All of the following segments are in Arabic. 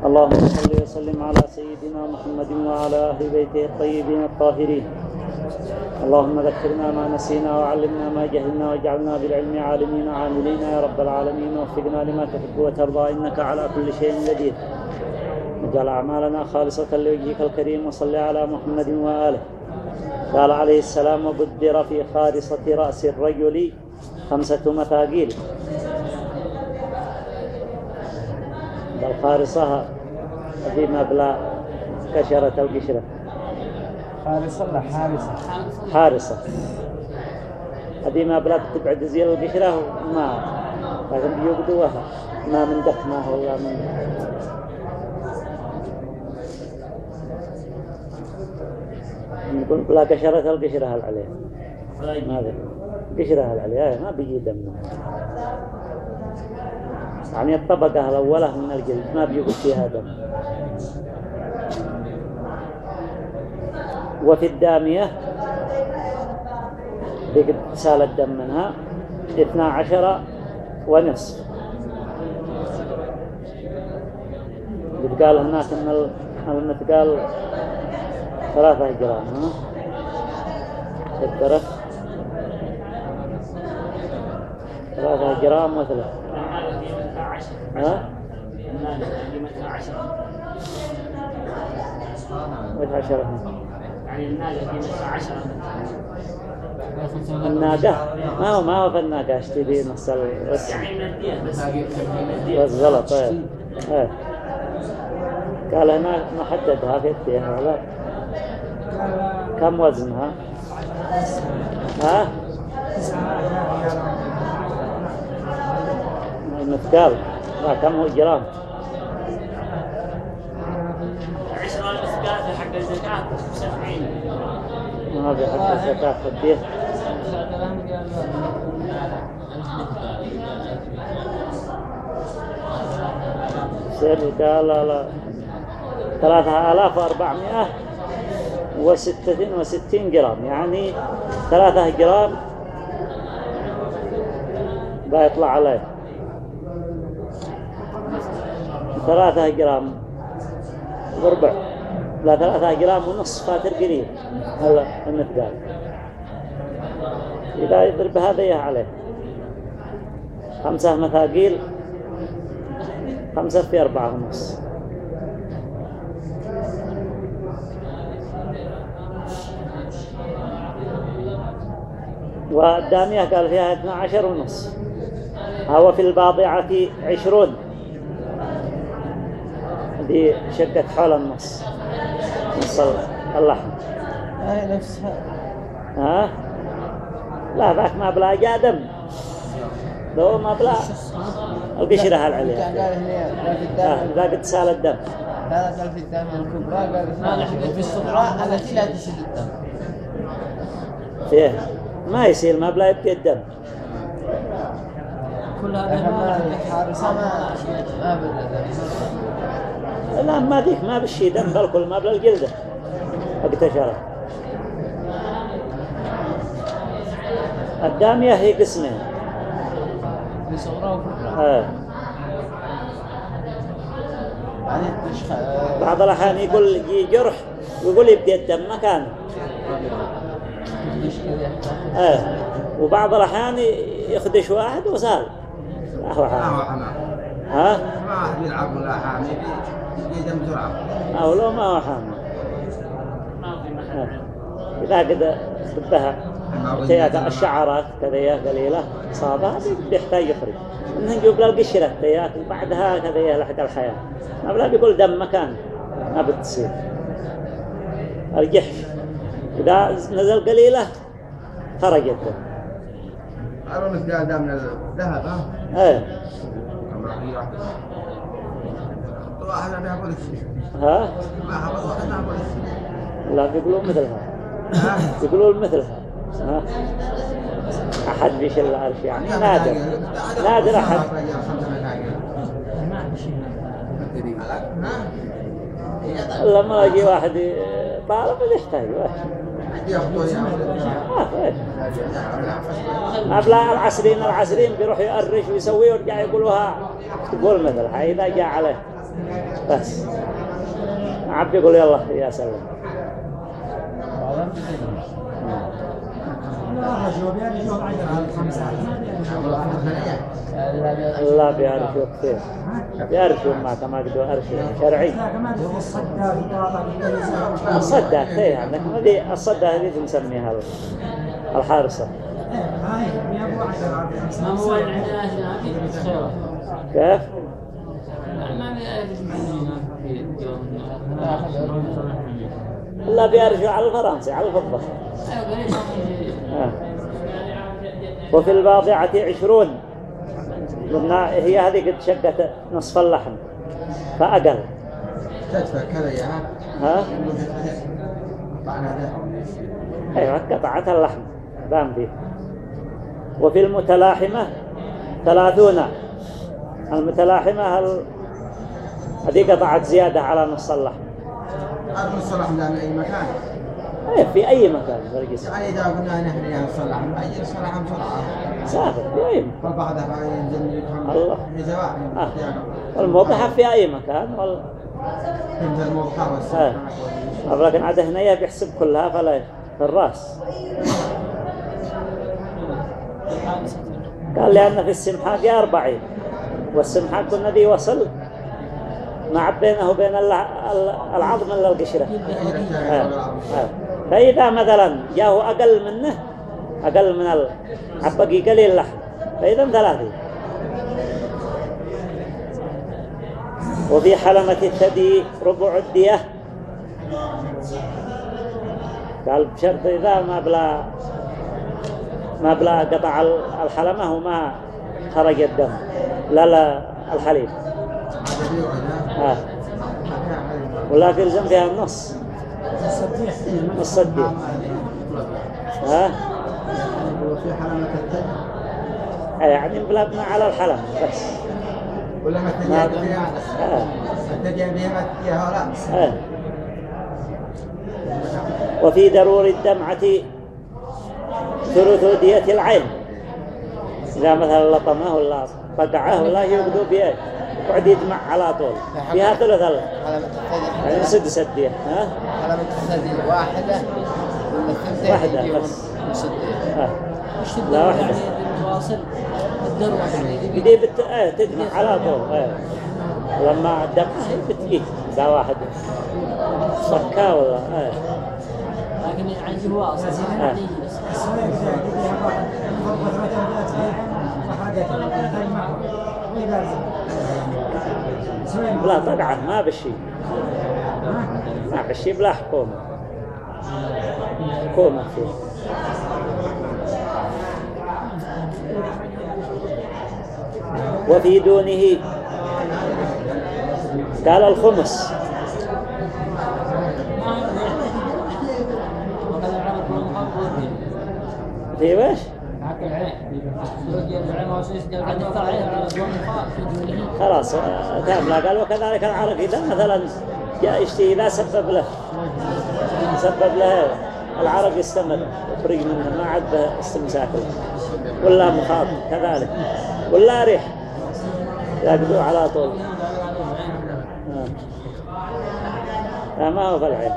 اللهم صل وسلم على سيدنا محمد وعلى أهل بيته الطيبين الطاهرين. اللهم ذكرنا ما نسينا وعلمنا ما جهلنا واجعلنا بالعلم عالمين عاملين. يا رب العالمين وفقنا لما تحب وترضى. إنك على كل شيء قدير. اجعل أعمالنا خالصة لوجهك الكريم وصل على محمد وآله. قال عليه السلام وقدر في خالصه رأس الرجل خمسة مثاقيل. بل خارصها في مبلغ كشرة القشرة. حارسة ولا حارسة حارصة. هذه ما بلاد تبعد زي القشرة ما. لكن بيوقدوها ما من دخمة ولا من. نقول لا كشرة القشرة هل عليها ما ذي قشرة هل عليها ما بيجي دم يعني الطبقة الأولى من الجلد. ما بيقول فيها دم وفي الدامية بقد سال الدم منها اثنا عشر ونصف. قد قال هناك إن المثقال ثلاثة جرام ها؟ الدرس ثلاثة جرام مثلا ها؟ وش عشرة؟ يعني الناقة قيمتها عشرة. الناقة ما هو ما هو في الناقة اشتري نص الرسم يعني بس بس غلط إيه قال هنا ما حددها في الدين ولا كم وزنها ها؟ المثقال لا كم هو جرام عشرة في حق الزكاة سبعين. ما في حق الزكاة سير قال لا لا. ثلاثة آلاف وأربعمائة وستين جرام. يعني ثلاثة جرام بيطلع عليه. ثلاثة جرام وربع لا ثلاثة جرام ونصف فاتر قليل. هلا المثقال إذا يضرب هذا عليه. خمسة مثاقيل. خمسة في أربعة ونص. والدامية قال فيها 12 ونص. هو في الباضعة عشرون. دي شقة حول النص. نص اللحم هاي نفسها. ها؟ لا ذاك ما بلا جادم لو ما بلا القشرة قال في آه، الدم. ذا قد سال الدم. لا قال في الدم الكبرى قال في الصغرى التي لا تسيل الدم. فيه ما يصير ما بلا يبقى الدم. كل أما الحارسة ما ما بدأ دم لا ما ذيك ما بشي دم بل كل ما بلا الجلدة اقتشرت الدامية هي قسمين آه. بعض الأحيان يقول يجي جرح ويقول يبدي الدم مكانه. آه. وبعض الأحيان يخدش واحد وسال. هو ها؟ ما يلعب ولا حامي يجي بسرعة أو لو ما هو حامل آه. إذا قد تيات الشعرات كذا قليلة صابها بيحتاج يخرج. إنه نجيب له القشرة تيات وبعدها كذا لحق الحياة. ما بلا بيقول دم مكان. ما بتصير. الجحش إذا نزل قليلة خرج الدم هذا مثل من الذهب ها؟ إيه. ها؟ لا بيقولوا مثلها. يقولون مثلها. ها؟ أحد بيشل العرش يعني. نادر. نادر أحد. لما يجي واحد طالب يحتاج واحد أبلا العسرين العسرين بيروح يأرش ويسوي ويرجع يقولوها تقول مثل هاي إذا جاء عليه. بس. عبد يقول يلا يا سلام. الله بيعرفوا كثير بيعرفوا ما كما قدوا شرعي الصدة كثير عندك هذه الصدة هذه نسميها الحارسة. ما هو كيف؟ الله بيرجع على الفرنسي على الفضة. آه. وفي الباضعة عشرون. قلنا هي هذه قد شقت نصف اللحم فأقل. تدفع كذا يا ها؟ أيوة قطعت اللحم بام فيه وفي المتلاحمة ثلاثون. المتلاحمة هل... هذه قطعت زيادة على نص اللحم؟ أرمي الصلاح من أي مكان. في أي مكان برقص يعني إذا قلنا نحن يا صلاح أي صلاح بسرعة سافر في أي مكان فبعدها بعد ينزل يفهم الله. آه. الموضحة في أي مكان وال... ينزل الموضحة آه. والسمحة لكن عاد هنا بيحسب كلها فلا في الرأس قال لأن في السمحات يا أربعين والسمحات كنا ذي وصل مع بينه وبين الع- ال- العظم إلا القشرة. آه. فإذا مثلا جاءه أقل منه أقل من ال... عبقي قليل اللحم فإذا ثلاثين وفي حلمة الثدي ربع الدية. قال بشرط إذا ما بلا ما بلا قطع الحلمة وما خرج الدم. لا لا الحليب. آه. ولكن يلزم فيها النص. الدية ها؟ وفي حلمة التد يعني بلادنا على الحلم بس. ولا ما ما تجي فيها آه. التجي فيها ما تجيها ولا آه. وفي ضرور الدمعة ثلث دية العين. إذا مثلا لطمه ولا فقعه ولا يقضوا بيه يقعد يدمع على طول. فيها ثلث ال- حلمة الثدي يعني سدس الدية ها؟ حلمة الثدي واحدة. ولا واحدة بس. آه. لا واحدة. يعني الدروة يعني بدي بت... آه تدمع على طول. آه. لما الدمعة هي بتجي. ذا واحد. صكا ولا آه. لكن عندي واصل بلا طبعا ما بشي. ما بشي بلا حكومة حكومة فيه. وفي دونه قال الخمس. في وش حق العين العين واسيس قال دكتور عين العرب والمخاطب في دونه خلاص آه، تام لا قال وكذلك العرق إذا مثلا جاء يشتي إذا سبب له. سبب له. العرق يستمر يخرج منه ما عاد استمساك. ولا مخاط كذلك. ولا ريح. يقضوا على طول. آه. لا ما هو في العين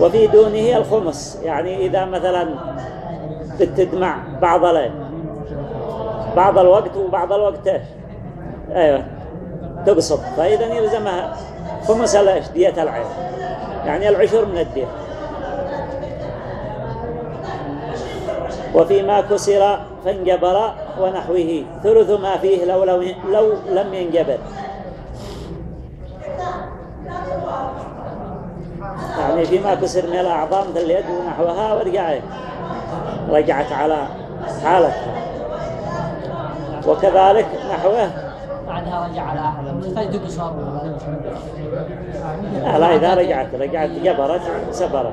وفي دونه الخمس. يعني إذا مثلا بتدمع بعض الليل بعض الوقت وبعض الوقت إيش؟ أيوه. تقصد. فإذا يلزمها خمس الايش دية العين. يعني العشر من الدية. وفيما كسر فانجبر ونحوه. ثلث ما فيه لو, لو, لو لم ينجبر. يعني فيما كسر من الأعضاء مثل اليد ونحوها ورجعت رجعت على حالتها. وكذلك نحوه. بعدها رجع على لا, لا إذا رجعت رجعت جبرت سبرت.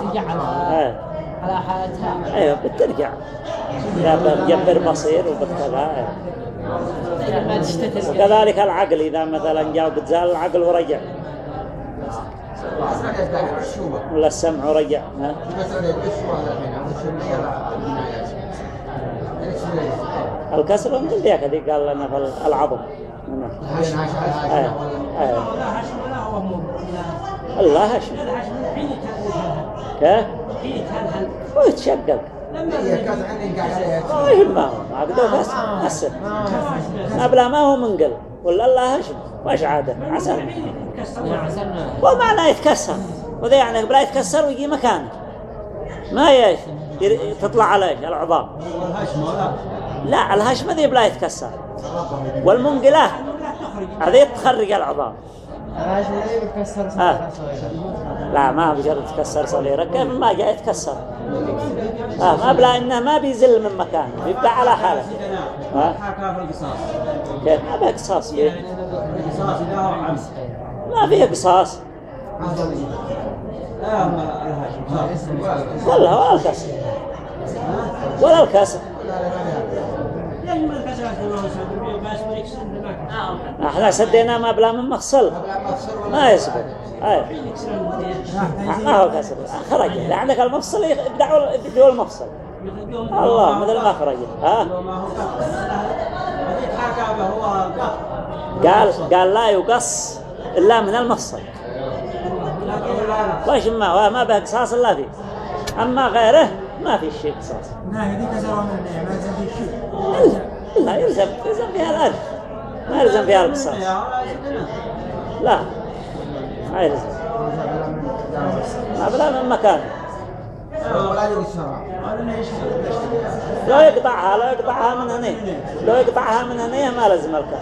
ترجع على آه. على حالتها. أيوة بترجع. جبر بصير وبالكذا آه. وكذلك العقل إذا مثلا جاء بتزال العقل ورجع. ولا السمع رجع ها؟ الكسر من ذيك هذه قال لنا في العظم آه. آه. الله هشم كيف ويتشقق ما يهم ما هو ما قدر بس ما بلا ما هو منقل ولا الله هشم واش عاده عسل ومعنى يتكسر. وذا يعني بلا يتكسر ويجي مكانه ما يش تطلع عليه العظام. لا الهشم ذي بلا يتكسر. والمنقلة هذه تخرج العظام. آه. لا ما بجرد تكسر صغيرة. كيف ما جاء يتكسر؟ آه ما بلا إنه ما بيزل من مكانه بيبقى على حالة. القصاص. كيف؟ ما بيه قصاص فيه القصاص لا هو ما فيه قصاص. الهاشم ولا الكسر ولا الكسر إحنا سدينا ما بلا من مفصل ما يسبق اي ما هو كسر خرج. عندك المفصل يبدعوا يبدعوا المفصل. الله مثل ما خرج. ها؟ قال قال لا يقص. إلا من المفصل. وش ما ما به قصاص إلا فيه. أما غيره ما في شيء قصاص لا هذيك كسروا منها ما زاد شيء. إلا- لا يلزم يلزم فيها الأجر ما يلزم فيها القصاص لا ما يلزم. ما بلا من مكان. لو يقطعها لو يقطعها من هنا لو يقطعها من هنا ما لازم الكف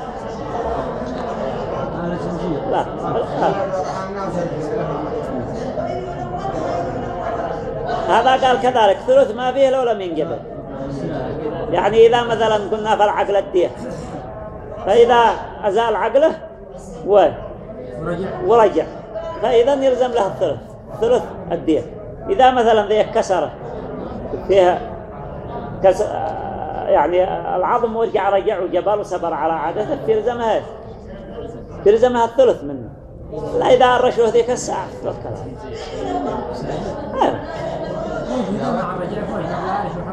هذا قال كذلك ثلث ما فيه لو لم ينقبل يعني إذا مثلا قلنا في العقل الديه فإذا أزال عقله و ورجع. فإذا يلزم له الثلث ثلث الديه إذا مثلا ذي كسرة فيها كس... يعني العظم ورجع رجع وجبل وصبر على عادته يلزمها؟ يلزمها الثلث منه. لا إذا الرشوه ذيك الساعة.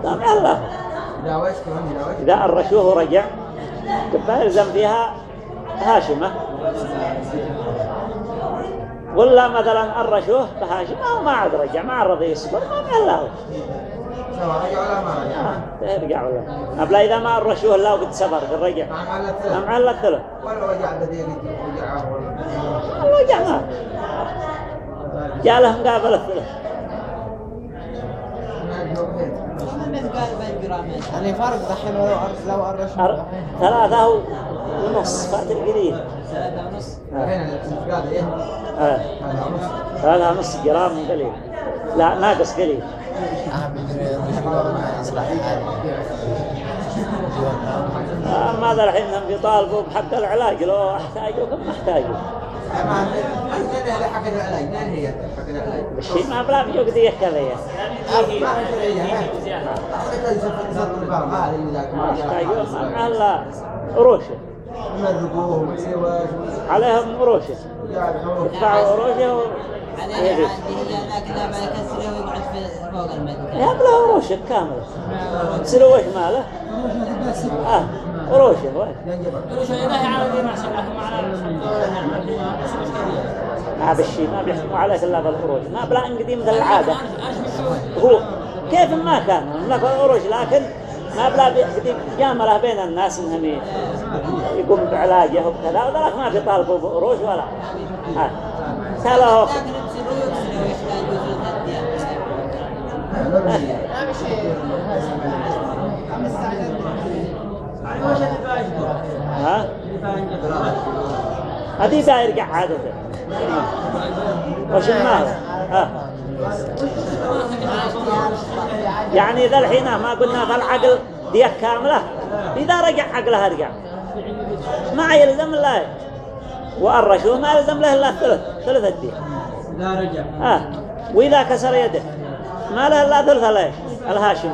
طبعا الله. لا وش إذا الرشوه رجع تبقى يلزم فيها هاشمة. ولا مثلا الرشوه بهاشمة أو ما عاد رجع ما عاد يصبر ما بين له. سواء رجع ولا ما رجع يرجع ولا أبلا إذا ما الرشوه لا وقد صبر قد رجع ما الثلاث معلق الثلث ولا رجع بديل رجع ولا الرجع ما جاء لهم قابل الثلث يعني فرق دحين لو لو أر- ثلاثة ونص. فات القليل الحين الانتقاد إيه آه. هذا ونص. ثلاثة ونص جرام قليل. لا ناقص قليل. أما هذا الحين بيطالبوا بحق العلاج لو أحتاجوا كم ما العلاج بالشيء ما بلا قد كذا يا ما هي شرعية ما ما ما ما الله قروشه يمرقوه ويسوي عليهم قروشه يعني حروف يدفعوا قروشه و... عليه عادي هي ذاك ذا ما يكسره ويقعد في فوق المدى يا بلا قروشه كاملة. تسلوا وش ماله؟ آه قروشه وين وش إذا يعرض ما على ما بالشيء ما بيحكموا عليك إلا بالقروش ما بلا إن قديم مثل العادة. هو كيف ما كان هناك القروش لكن ما بلا جامله بين الناس انهم ي- يقوموا بعلاجه وكذا وذلك ما في طالبوا بقروش ولا. سأله ها. هذه يرجع عادته. وش المال؟ ها. يعني ذا الحين ما قلنا في العقل ديك كاملة. إذا رجع عقلها رجع. ما يلزم الله والرشوه ما يلزم له إلا ثلث. ثلث الديك لا رجع. آه. وإذا كسر يده. ما له إلا ثلث ليش الهاشم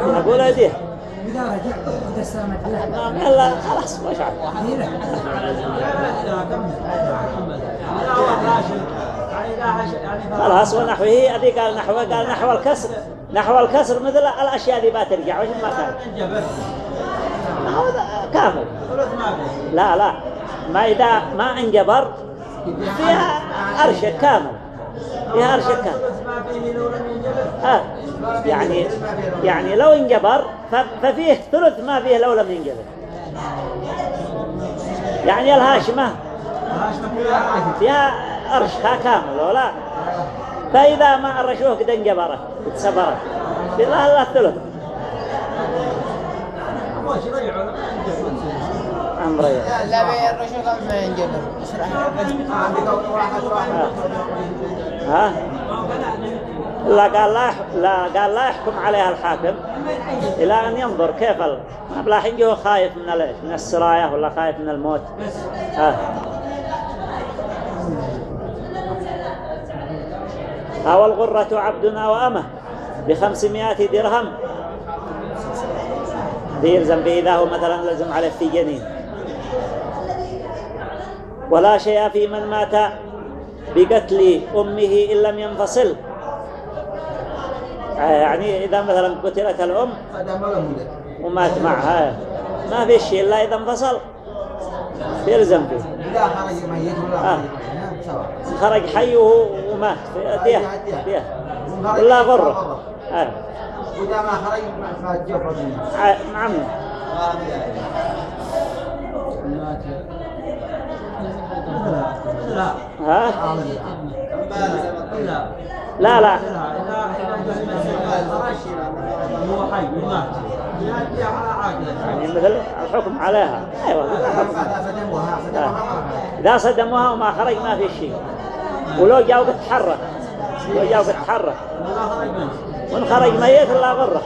أقول يديه إذا رجع. إذا لا خلاص ما شعر كثيرة خلاص ونحوه أبي قال نحوه قال نحو الكسر. نحو الكسر مثل الأشياء اللي ما ترجع وش ما كان هذا كامل. لا لا. ما إذا ما انجبر فيها أرشة كامل. فيها أرشة كامل. آه. يعني يعني لو انجبر ففيه ثلث ما فيه لو لم ينجبر. يعني الهاشمة. فيها أرشها كامل ولا فإذا ما أرشوه قد انجبرت اتسبرت بالله الله الثلث. أمري. لا لا بيرشوا ما ينجبر يشرح ها؟ لا قال لا لا قال لا يحكم عليها الحاكم. إلى أن ينظر كيف ال... لا حين هو خايف من ال... من السراية ولا خايف من الموت. ها؟ أو الغرة عبدنا وأمه بخمسمائة درهم. بيلزم به إذا هو مثلا لزم في جنين ولا شيء في من مات بقتل أمه إن لم ينفصل. آه، يعني إذا مثلا قتلت الأم ومات معها. ما في شيء إلا إذا انفصل. يلزم به إذا خرج ميت ولا آه. خرج نعم حي ومات. دية. دية ولا غره آه. وإذا ما خرج ما- منه ع- نعم. لا ها؟ لا لا. لا هو حي ومات يعني مثل الحكم عليها. أيوة. إذا صدموها وما خرج ما في شيء. ولو جاوا بتحرك لو جاوا بتحرك ولا خرج ميت لا غره.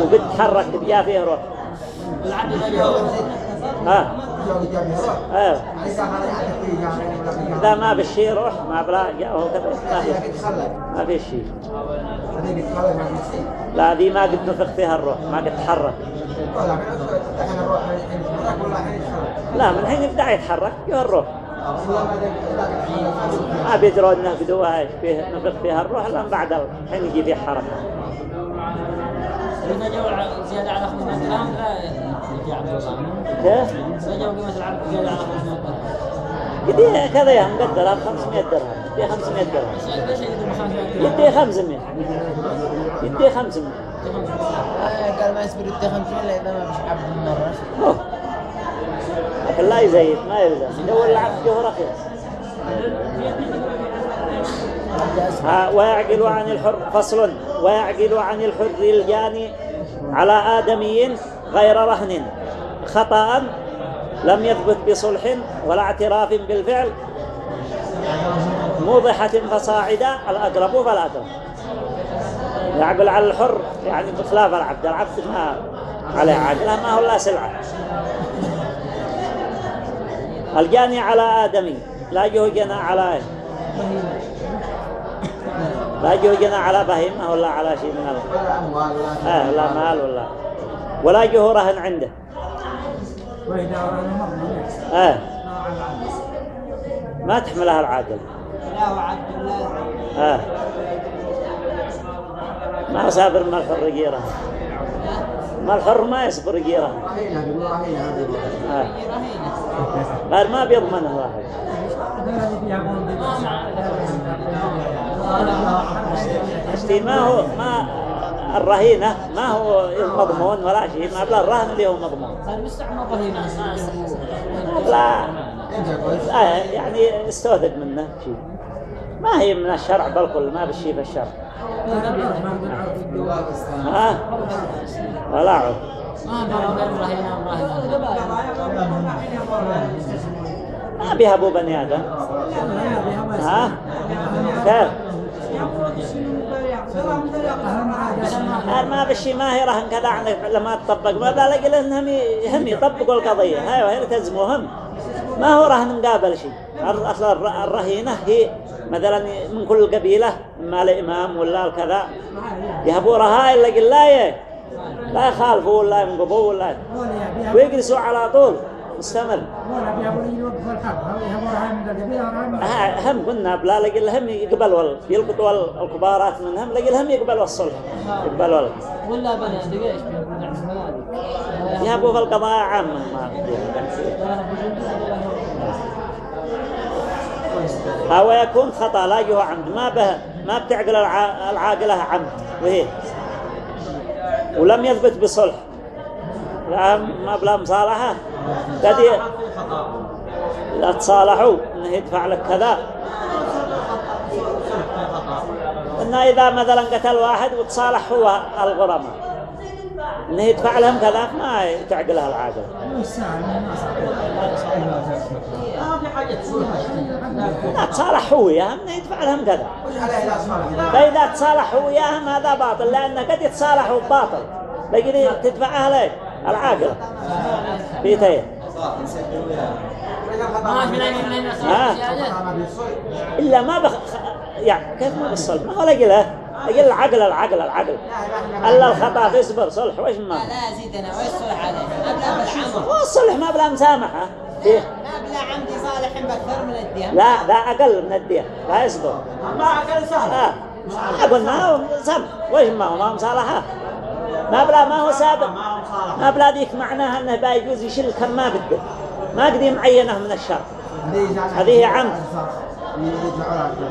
وقد تحرك تبقى فيه روح. ها؟ في إذا ما بالشيء روح ما بلا جاءه كذا ما في شيء لا دي ما قد نفخ فيها الروح ما قد تحرك. الحين الحين الحين لا من حين يبدأ يتحرك؟ جوا الروح. ما بيدرون إنه بدوها فيه نفخ فيها الروح إلا من بعد الحين يجي فيه الع- زيادة على 500 يرجع بالله كيف؟ جاء قيمة العبد زيادة على 500 درهم كذا يا مقدرها ب 500 درهم. يدي 500 درهم. يقدر 500 درهم؟ يدي 500 يدي 500 قال ما يصبر يدي 50 إلا إذا ما فيش عبد من مرة أوه. لكن لا يزيد ما يلزم يدور العبد جوه رخيص ها ويعقل عن الحر فصل. ويعقل عن الحر الجاني على آدمي غير رهن. خطأ لم يثبت بصلح ولا اعتراف بالفعل موضحة فصاعدا الأقرب فالأقرب. يعقل على الحر يعني بخلاف العبد العبد ما عليه عاقله ما هو لا سلعة. الجاني على آدمي لا يهجنا على؟ لا يهجنا على بهيمة ولا على شيء من الله آه لا مال ولا ولا جهورهن عنده. آه. ما تحملها العاقل لا وعبد الله آه. ما صابر ما الحر جيره ما الحر ما يصبر جيره هذا آه. غير ما بيضمنه واحد ما هو ما الرهينة. ما هو مضمون ولا شيء. ما بلا الرهن اللي هو مضمون. صار مستعمل رهينة ما لا يعني استوثق منه. شيء. ما هي من الشرع بالكل ما بالشيء في الشرع ها؟ ولا عرف ما ما بيهبوا بني آدم. ها؟ كيف؟ قال ما هي رهن كذا عندك لما تطبق. ما بلاقي لأنهم هم يطبقوا القضية. أيوه يلتزموا هم. ما هو رهن مقابل شيء أصلا الر- الرهينة هي مثلا من كل قبيلة ما الإمام ولا الكذا. يهبوا رهائن لا يخالفوا ولا ينقبوا ولا. ويجلسوا على طول. من من ها- هم قلنا بلا لقي الهم يقبل وال يلقطوا ال- الكبارات منهم لقي الهم يقبل الصلح يقبل وال. ولا بلا دقيش المنادي يهبوا في القضايا عامة ما هو يكون خطأ لا يجوه عمد. ما به ما بتعقل الع- العاقلة عمد. وهي. ولم يثبت بصلح. لا ما بلا مصالحة قد لا تصالحوا إنه يدفع لك كذا. إنه إذا مثلا قتل واحد وتصالح هو الغرماء إنه يدفع لهم كذا ما تعقلها تسويها لا تصالح هو وياهم إنه يدفع لهم كذا. فإذا تصالح هو وياهم هذا باطل لأنه قد يتصالحوا باطل لكن تدفعها ليه العاقلة بيتين في إلا ما بخ... يعني كيف ما بالصلح ما هو لقله لقل العقل العقل العقل. إلا الخطأ تصبر صلح وش ما؟ لا لا زيدنا ويصلح عليه؟ ما بلا هو ما بلا مسامحة. فيه ما بلا عمد صالح بأكثر من الدين لا لا أقل من الدية لا يصبر ما أقل سهل. آه ما قلنا سم وش ما هو؟ ما مصالحة ما بلا ما هو سابق. ما بلا ذيك معناها إنه بيجوز يشيل كم ما بده. ما قد معينه من الشر. هذه عمد.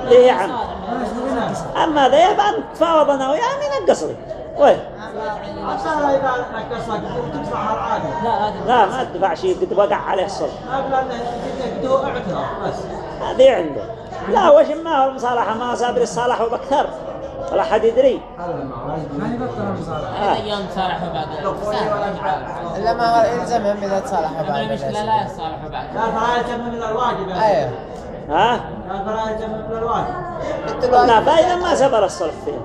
هذه عم أما ذا يبقى تفاوض أنا وياه من القصري. وين؟ لا ما تدفع شيء قد وقع عليه الصلح ما بلا أنه يقدروا اعتراف بس هذه عنده. لا وش ما هو المصالحة؟ ما صابر الصالح وبكثر ولا حد يدري. المصالحة آه. أيام صالحوا بعد سهل إلا ما هو يلزمهم إذا تصالحوا بعد. المشكلة لا يصالحوا بعد. لا فلا يتم من الواجب. أيوه. ها؟ لا فلا من الواجب. لا فإذا ما صبر الصلح فيه.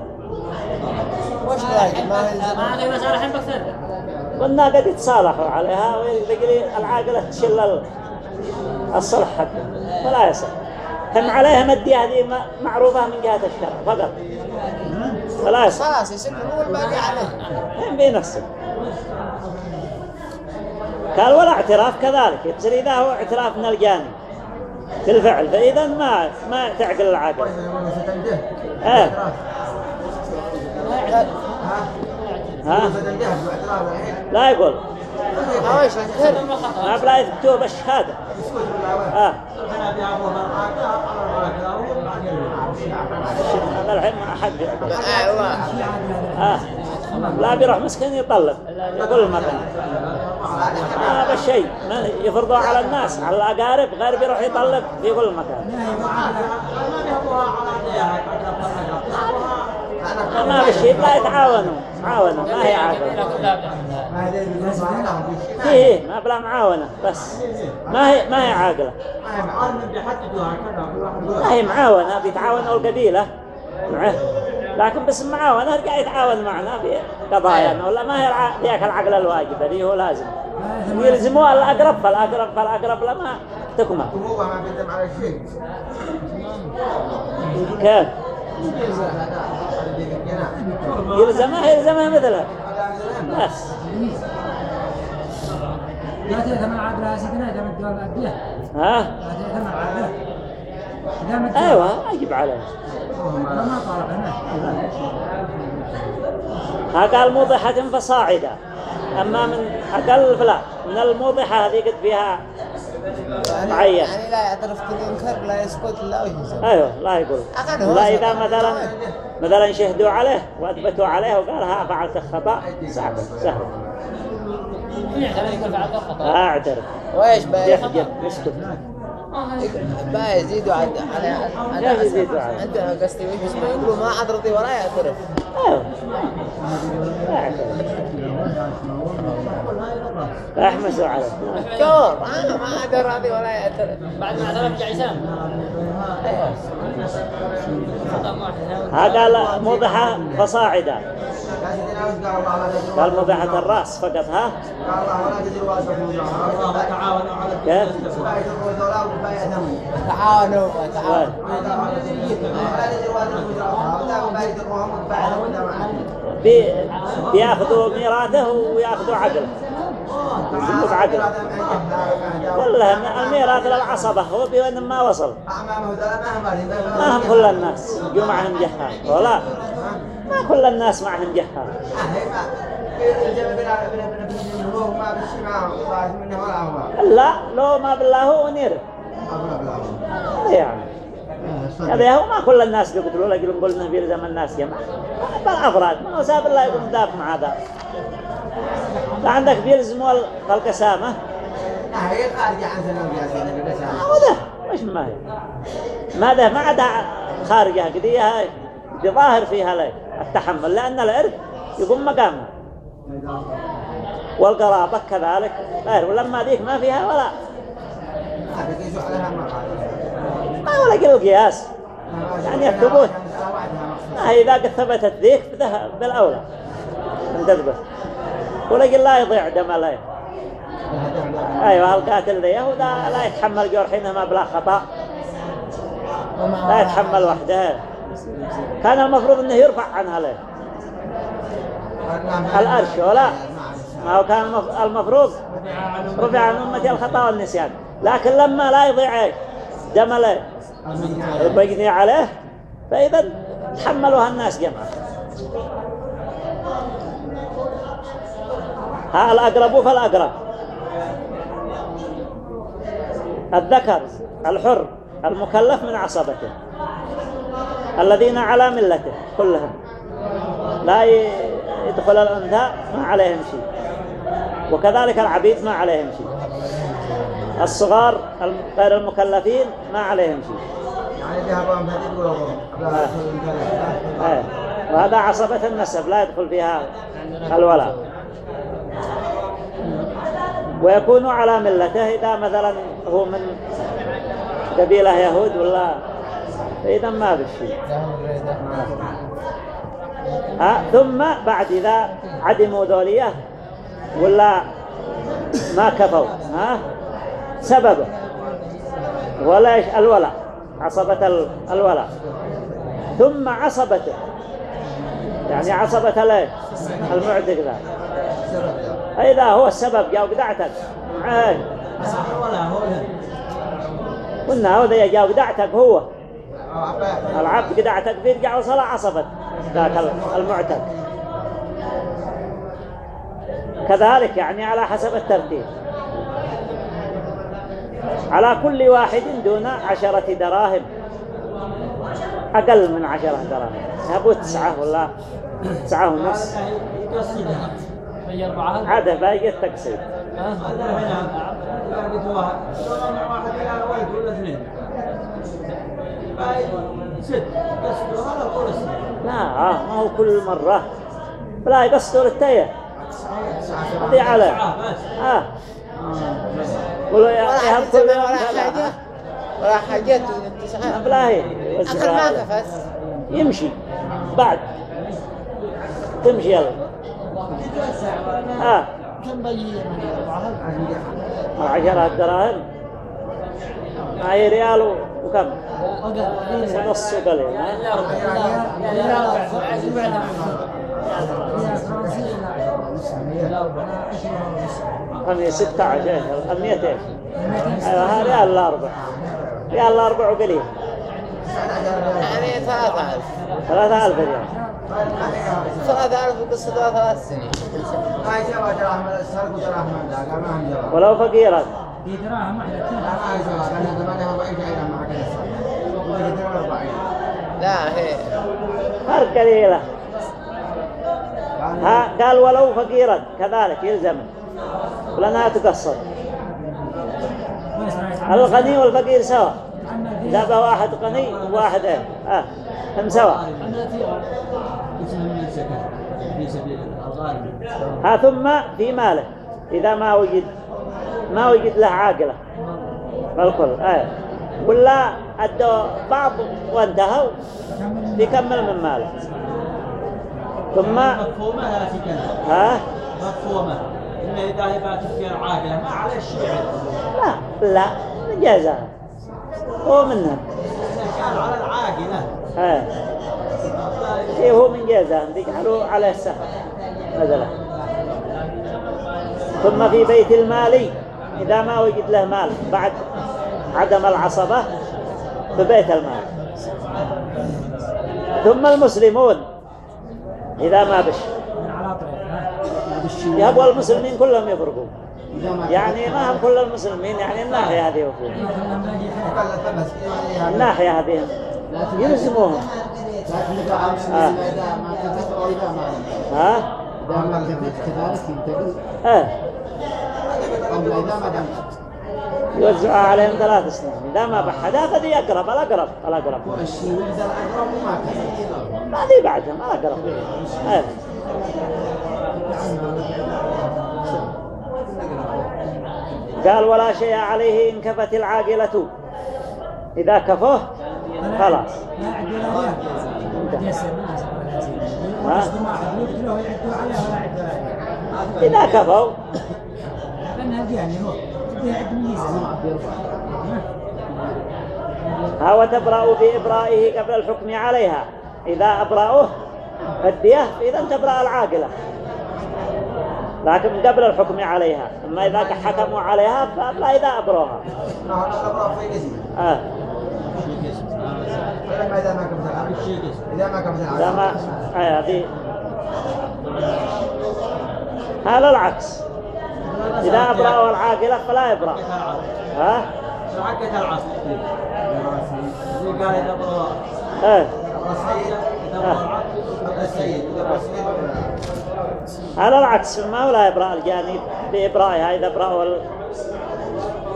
وش الواجب ما يلزم ما عندي مصالح بكثر قلنا قد يتصالحوا عليها ويقول العاقلة تشل ال- الصلح حقه. فلا يصح. هم عليها مدية هذه معروفة من جهة الشرع فقط. خلاص. يصير هو الباقي عليه. هم بنفسه قال ولا اعتراف كذلك. يصير إذا هو اعتراف من الجانب. في الفعل. فإذا ما ما تعقل العاقل إيه ها؟ لا يقول. ما بلا يثبتوه بالشهادة آه. الحين ما حد يعقل. أيوه آه. لا بيروح مسكين يطلب. يقول مثلا. ما هذا الشيء يفرضوه على الناس. على الأقارب غير بيروح يطلب. في كل مكان ما بالشيء لا يتعاونوا. معاونة ما هي عاقلة لا بد منها فيه ما بلا معاونة بس. ما هي ما هي عاقلة. لا هي معاونة بيتعاونوا القبيلة معه لكن بس معاونة رجع يتعاون معنا في قضايانا ولا ما هي الع- ذيك العقل الواجب هذه هو لازم. يلزموا الأقرب فالأقرب فالأقرب لما تكمل. ما كيف؟ يلزمها يلزمها مثلها بس. لا تأثم العادة يا سيدنا إذا الأدية. ها؟ لا تأثم إذا مدوا أيوه اجب عليه. ما طالب هنا. ها قال موضحة فصاعدة. أما من أقل فلا من الموضحة هذه قد فيها معين. يعني لا يعترف بالإنكار لا يسكت لا يهزم. أيوه لا يقول. لا. إذا مثلا مثلا شهدوا عليه وأثبتوا عليه وقال ها فعلت خطا سهل سهل يعتبر يكون فعل خطأ لا أعترف. بقى؟ يحجب يسكت بقى يزيدوا على على على يزيدوا عليه. عندنا قصدي وش يقولوا ما حضرتي ولا يعترف. لا أعترف. لا يحمسوا عليه شور أنا ما أقدر هذه ولا يعترف بعد ما اعترف أيوه خطأ واحد ها قال موضحة فصاعدة قال موضحة الرأس فقط ها؟ على كيف؟ تعاونوا تعاونوا. بي بيأخذوا ميراثه ويأخذوا عقله يجيبوا بعقله كلها الميراث للعصبة هو بوين ما وصل. ما هم كل الناس. يجوا معهم جهال. ولا ما كل الناس معهم جهال. لا لو ما بالله هو نير يعني. هذا هو ما كل الناس بيقتلوا لك يقولون قلنا في زمن الناس جمع بالأفراد ما ساب الله يقول ذاك مع هذا. عندك بيلزموا القسامة هذا وش ما هي؟ ماذا ما عدا خارجة قديها بظاهر فيها التحمل لأن الإرث يقوم مقامها والقرابة كذلك. غير ولما ذيك ما فيها ولا. ما ولا قل القياس يعني يكتبون ما هي إذا ثبتت ذيك بالأولى. من تثبت. ولا قل لا يضيع دم عليه أيوة القاتل ذي هو لا يتحمل جرحينه ما بلا خطأ. لا يتحمل وحده. كان المفروض إنه يرفع عنها له. الأرش ولا؟ ما هو كان المفروض. رفع عن أمتي الخطأ والنسيان. لكن لما لا يضيع دم له بيقني عليه فإذا تحملوها الناس جمعا. ها الأقرب فالأقرب. الذكر الحر المكلف من عصبته. الذين على ملته كلهم. لا يدخل الأنثى ما عليهم شيء. وكذلك العبيد ما عليهم شيء. الصغار غير المكلفين ما عليهم شيء يعني ذهبهم فديد آه. وهذا عصبة النسب لا يدخل فيها الولاء. ويكون على ملته إذا مثلا هو من قبيلة يهود ولا فإذا ما ها ثم بعد إذا عدموا ذولية ولا ما كفوا ها؟ سببه. ولا الولاء. عصبة الولاء. ثم عصبته. يعني عصبة المعتق ذا. إذا هو السبب جاء قدعتك معاه قلنا هو ذا جاء قدعتك هو. العبد قدعتك بيرجع وصل عصبة ذاك المعتق. كذلك يعني على حسب الترتيب. على كل واحد دون عشرة دراهم. أقل من عشرة دراهم. يهبوا تسعة ولا تسعة ونص. عادة باقي التقسيم لا ما هو كل مرة. لا يقصدوا للتاية هذه على. آه. قولوا يا يا كل يوم ولا حاجة. ولا حاجات تسعة. بلا هي أخذ ما قفز يمشي. بعد. تمشي يلا. آه كم بيجي من عشرة دراهم. هاي ريال وكم؟ نص قليل ها؟ خمية ستة عشر المية إيش أيوه ها ريال الاربع ريال الاربع وقليل. يعني ثلاثة ألف. ثلاثة ألف ريال ثلاثة ألف وقصة ثلاث سنين. ولو فقيرا. لا هي. فرق قليلة. ها قال ولو فقيرا. كذلك يلزم. لنا تقصر الغني والفقير سوا. إذا بقى واحد غني وواحد إيه آه هم سوا. في سبيل الغالب ها ثم في ماله. إذا ما وجد ما وجد له عاقلة. بالكل. آه. ولا أدوا بعض وانتهوا بيكمل من ماله. ثم مفهومة ها؟ مفهومة. إن إذا هي باتت عاقلة ما عليه الشيء لا لا جازها هو منها إذا كان على العاقلة. ها. إيه هو من جيزان يجعلوا عليه السفر مثلا. ثم في بيت المال إذا ما وجد له مال بعد عدم العصبة في بيت المال. ثم المسلمون إذا ما بش. يبغى المسلمين كلهم يفرقوا. يعني ما هم كل المسلمين يعني الناحية هذه وفوق الناحية هذه. يلزموهم. آه. ها؟ يوزعها عليهم ثلاث سنين. إذا ما بحد هذا يقرب الأقرب الأقرب والشيء إذا الأقرب ما هذه بعدهم الأقرب. قال ولا شيء عليه إن كفت العاقلة إذا كفوه خلاص؟ إذا كفوا. ها وتبرأ بإبرائه قبل الحكم عليها. إذا أبرأوه الدية إذا تبرأ العاقلة لكن قبل الحكم عليها. أما إذا حكموا عليها فلا إذا أبروها. آه. إذا ما كمثل العبد إذا ما كمثل إذا العبد ما آه هذه. هذا العكس. إذا أبرأوا العاقلة فلا يبرأ. ها؟ عكة العصر قال إذا آه. السيد إذا بروا العصر السيد السيد هذا العكس ما ولا إبراء الجاني بإبرائها إذا أبرأوا ال-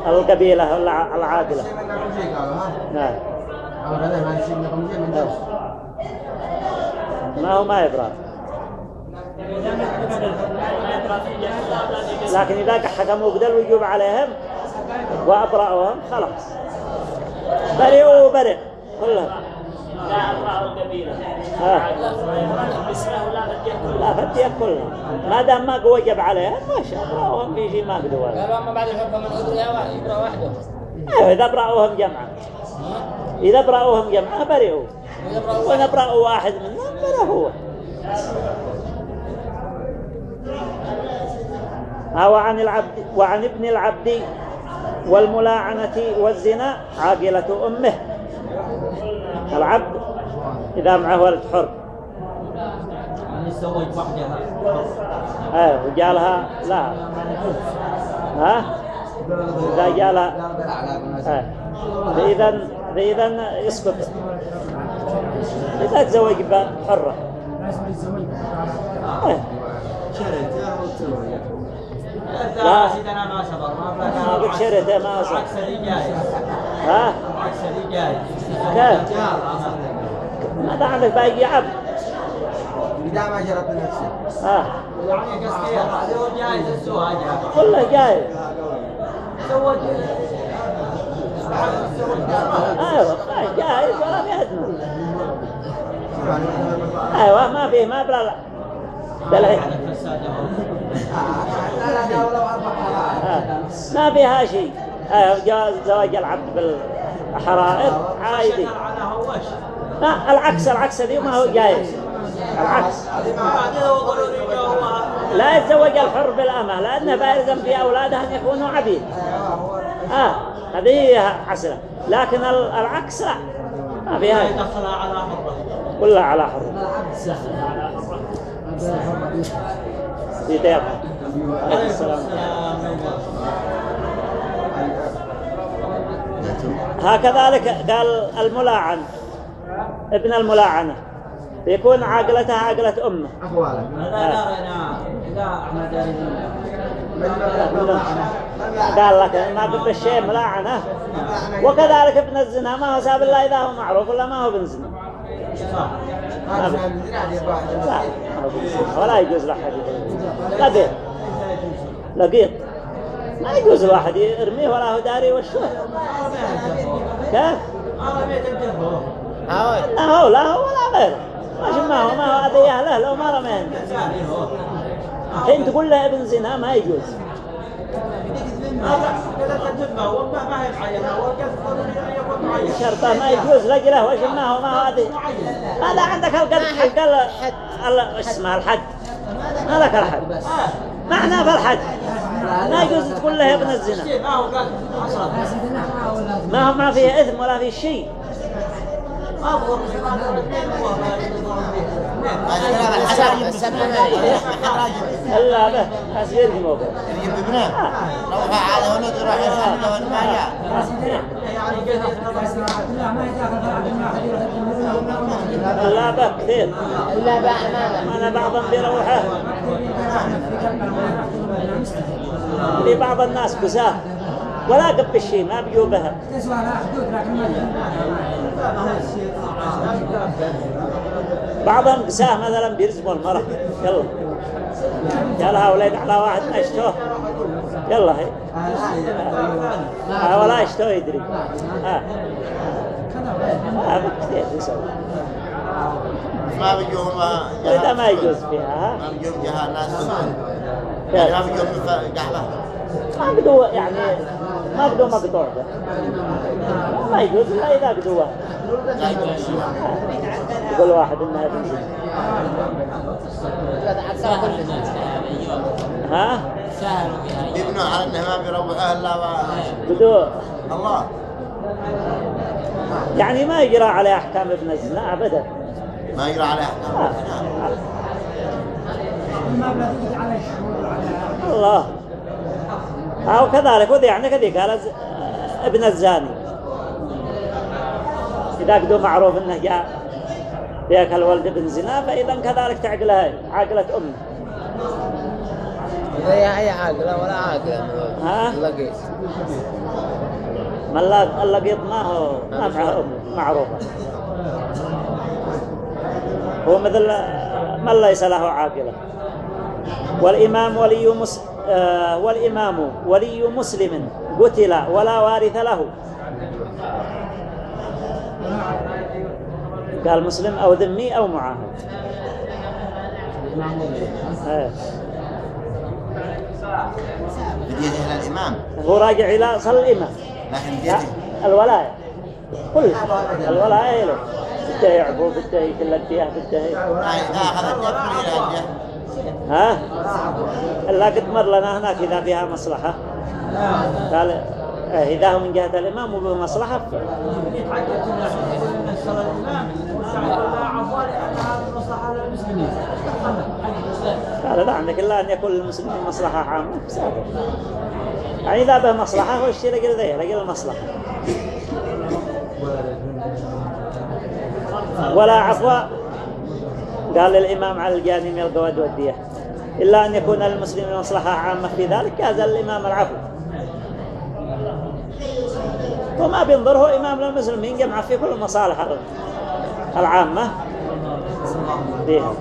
القبيلة ها نعم ما هو ما يبرأ لكن إذا حكموا قدر الوجوب عليهم وأبرأوهم خلاص. برئوا برئ كلهم. لا ولا بديه لا كلهم ما دام ما وجب عليهم ماشي أبرأوهم في شيء ما عليه. قالوا أما بعد الحكم يبرأ وحده. أيوة إذا أبرأوهم جمعا. إذا أبرأوهم جمعا برئوا. وإن أبرأوا واحد منهم برأ هو أو عن العبد وعن ابن العبد والملاعنة والزنا عاقلة أمه. العبد إذا معه ولد حر. يعني سويت وحدها آه وجالها لا. ها؟ إذا جالها آه. فإذا فإذا يسقط إذا تزوج بحرة. آه. لا. ما شريته ما أصل عكس اللي جاي. ها؟ عكس اللي جاي. كيف ماذا عندك باقي عبد إذا ما جرت نفسه ها يعني قصدي هو جاي الزواج كله جاي زوج أيوه جايز ولا بيدنا أيوه ما فيه ما بلا دلعي ما فيها شيء. أيوه جاز زواج العبد بالحرائر على هوش لا العكس العكس ذي ما هو جايز. العكس. لا يتزوج الحر بالأمة لأنه بارزا في أولاده أن يكونوا عبيد. آه هذه هي عسلة لكن ال- العكس لا ما فيها. يدخلها على حره كلها على حر. في السلام. هكذلك قال الملاعن ابن الملاعنة. يكون عاقلتها عاقلة أمه. قال لك ما قلت الشيء ملاعنة. وكذلك ابن الزنا ما هو ساب الله إذا هو معروف ولا ما هو ابن زنا؟ ولا يجوز لأحد لقيط لقيط. ما يجوز الواحد يرميه ولا هو داري وشوه كيف؟ هذا بيت الجبر لا هو لا هو ولا غيره. ماشي ما هو ما هو أذي أهله لو ما رمين ثاني هو حين تقول له ابن زنا ما يجوز. ما شرطه ما يجوز. لجله وش ما هو ما هو هذه هذا عندك القد حق ال ال- وش اسمه الحد هذاك الحد معناه في الحد ما يجوز تقول له ابن الزنا. ما هو ما هو ما فيه إثم ولا فيه شيء. ما ما ما ما إلا به. ما به كثير بأمانة أنا بعضهم بيروحه لبعض الناس قساه ولا قب الشيء ما بيجوا بها بعضهم قساه مثلا بيرزموا المرأة. يلا. يلا وليد على واحد ما اشتوه يلا هي. آه ولا اشتوه يدري. ها. آه كثير يسوي ما بيجوهم وإذا ما يجوز فيها ها؟ ما بيجوهم جهة الناس يعني ما بيجوهم قحبة ما بدو يعني ما بدو مقطوع ده ما يجوز إلا إذا يجوز. يقول واحد إنها كل الناس ها؟ يبنوا على إنه ما بيروح أهل بدو. الله. يعني ما يجرى عليه أحكام ابن الزنا أبدا. ما يجرى آه. الزنا. الله أو كذلك وذي يعني كذي قال ابن الزاني إذا قدوا معروف أنه جاء ذاك الولد ابن زنا فإذا كذلك تعقلها عقلة أمه هي هي عاقلة ولا عاقلة ها؟ لا اللقيط ما هو ما معروفة هو مثل من ليس له عاقلة. والإمام ولي مس... آه والإمام ولي مسلم قتل ولا وارث له. قال مسلم أو ذمي أو معاهد. إلى الإمام. هو راجع إلى صل الإمام. لكن بيده. الولاية. كل. الولاية له. بده يعبو بده يتلقيها بده ي- ما إذا اخذ الجبر إلى الجهه ها؟ إلا قد مر لنا هناك إذا فيها مصلحة. قال آه، إذا هو من جهة الإمام وبمصلحة قال لا عندك إلا أن يكون للمسلمين مصلحة عامة. يعني إذا به مصلحة هو الشيء لقل ذي لقل المصلحة ولا عفو. قال للإمام على الجاني من القواد والدية. إلا أن يكون للمسلمين مصلحة عامة في ذلك جاز الإمام العفو. وما بينظر هو إمام للمسلمين جمع في كل المصالح العامة. فيها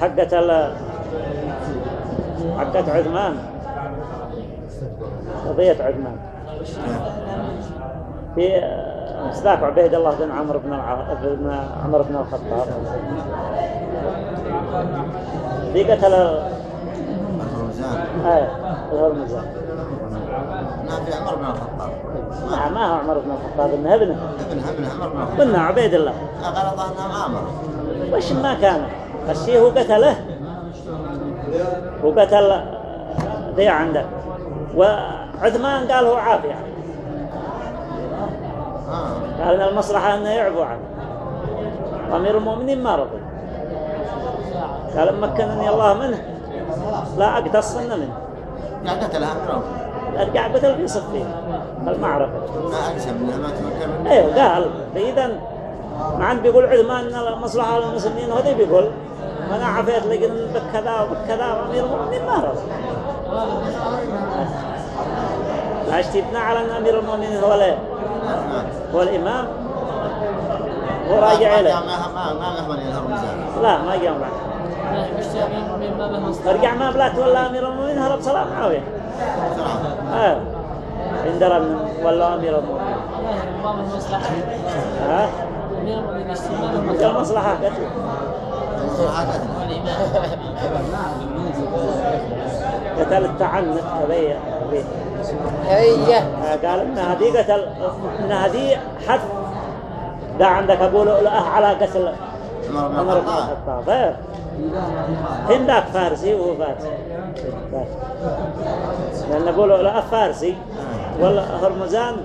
حقة ال حقة عثمان. قضية عثمان في مصداق عبيد الله بن عمرو بن الع... بن عمرو بن الخطاب. في قتل ال- الفوزان آه الهرمزان ما في عمر بن الخطاب. ما ما هو عمر بن الخطاب انه ابنه. ابن ابن عمر بن الخطاب. قلنا عبيد الله. غلط إنه عامر. وش ما كان؟ الشيء هو قتله. وقتل ذي عندك وعثمان قال هو عافية. يعني. آه. قال إن المصلحة انه يعفو عنه. وامير المؤمنين ما رضي. قال مكنني الله منه لا اقتصن منه. قاعد قتلها امره ارجع قتل في صفين المعركة. ما أقسم انها ما تمكن أيوه قال اذا ما عند بيقول عثمان إن المصلحة للمسلمين وهذا بيقول. أنا عفيت لكن بكذا وبكذا وامير المؤمنين ما رضي. اشتبنا على ان امير المؤمنين هو لا. هو الإمام. هو راجع اليه ما ما ما لا ما جاء بعد. المصلحة فرجع ما بلات ولا أمير المؤمنين هرب سلام معاويه آه. عند من ولا أمير المؤمنين. من ها؟ أمير المؤمنين قال مصلحة قتل قتل. التعنت أبي أبي. هي قال إن هذه قتل إن هذه حد. ده عندك أبو لؤلؤة على قتل. عمر بن الخطاب. إيه. هنداك فارسي وهو فارسي. لأن أبو لؤلؤة فارسي. ولا هرمزان.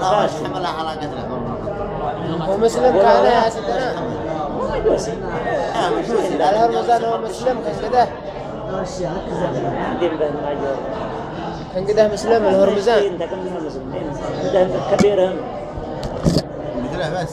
فارسي. حملها على قتله ومسلم كان يا سيدنا مجوسي الهرمزان هو مسلم كان كده. كان كده مسلم الهرمزان انت كم من المسلمين انت كبيرهم مثله بس